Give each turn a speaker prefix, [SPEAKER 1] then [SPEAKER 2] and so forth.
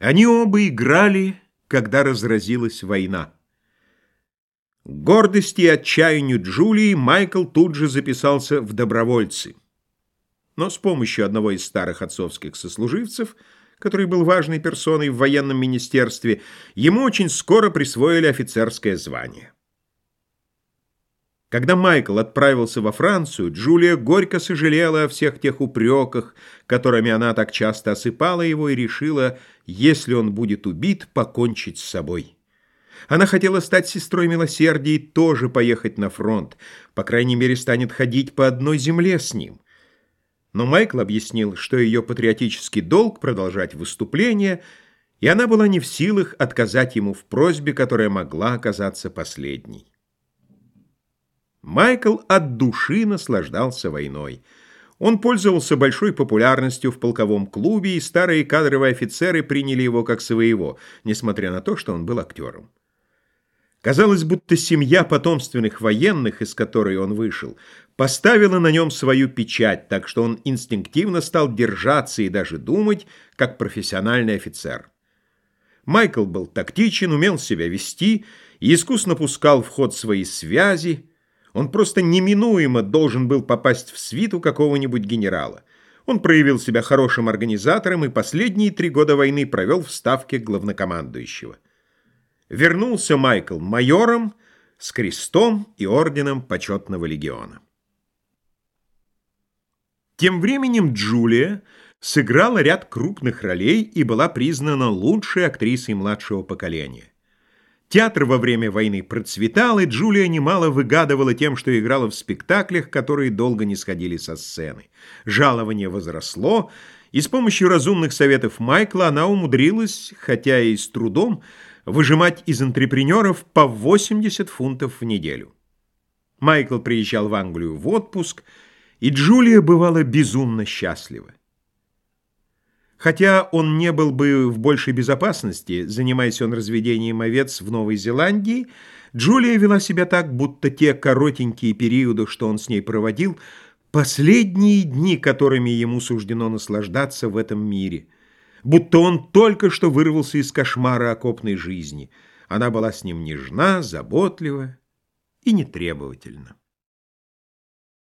[SPEAKER 1] Они оба играли, когда разразилась война. Гордости и отчаянию Джулии Майкл тут же записался в добровольцы. Но с помощью одного из старых отцовских сослуживцев, который был важной персоной в военном министерстве, ему очень скоро присвоили офицерское звание. Когда Майкл отправился во Францию, Джулия горько сожалела о всех тех упреках, которыми она так часто осыпала его, и решила, если он будет убит, покончить с собой. Она хотела стать сестрой милосердия и тоже поехать на фронт, по крайней мере, станет ходить по одной земле с ним. Но Майкл объяснил, что ее патриотический долг продолжать выступление, и она была не в силах отказать ему в просьбе, которая могла оказаться последней. Майкл от души наслаждался войной. Он пользовался большой популярностью в полковом клубе, и старые кадровые офицеры приняли его как своего, несмотря на то, что он был актером. Казалось, будто семья потомственных военных, из которой он вышел, поставила на нем свою печать, так что он инстинктивно стал держаться и даже думать, как профессиональный офицер. Майкл был тактичен, умел себя вести и искусно пускал в ход свои связи, он просто неминуемо должен был попасть в свиту какого-нибудь генерала. Он проявил себя хорошим организатором и последние три года войны провел в ставке главнокомандующего. Вернулся Майкл майором с крестом и орденом почетного легиона. Тем временем Джулия сыграла ряд крупных ролей и была признана лучшей актрисой младшего поколения. Театр во время войны процветал, и Джулия немало выгадывала тем, что играла в спектаклях, которые долго не сходили со сцены. Жалование возросло, и с помощью разумных советов Майкла она умудрилась, хотя и с трудом, выжимать из антрепренеров по 80 фунтов в неделю. Майкл приезжал в Англию в отпуск, и Джулия бывала безумно счастлива. Хотя он не был бы в большей безопасности, занимаясь он разведением овец в Новой Зеландии, Джулия вела себя так, будто те коротенькие периоды, что он с ней проводил, последние дни, которыми ему суждено наслаждаться в этом мире. Будто он только что вырвался из кошмара окопной жизни. Она была с ним нежна, заботлива и нетребовательна.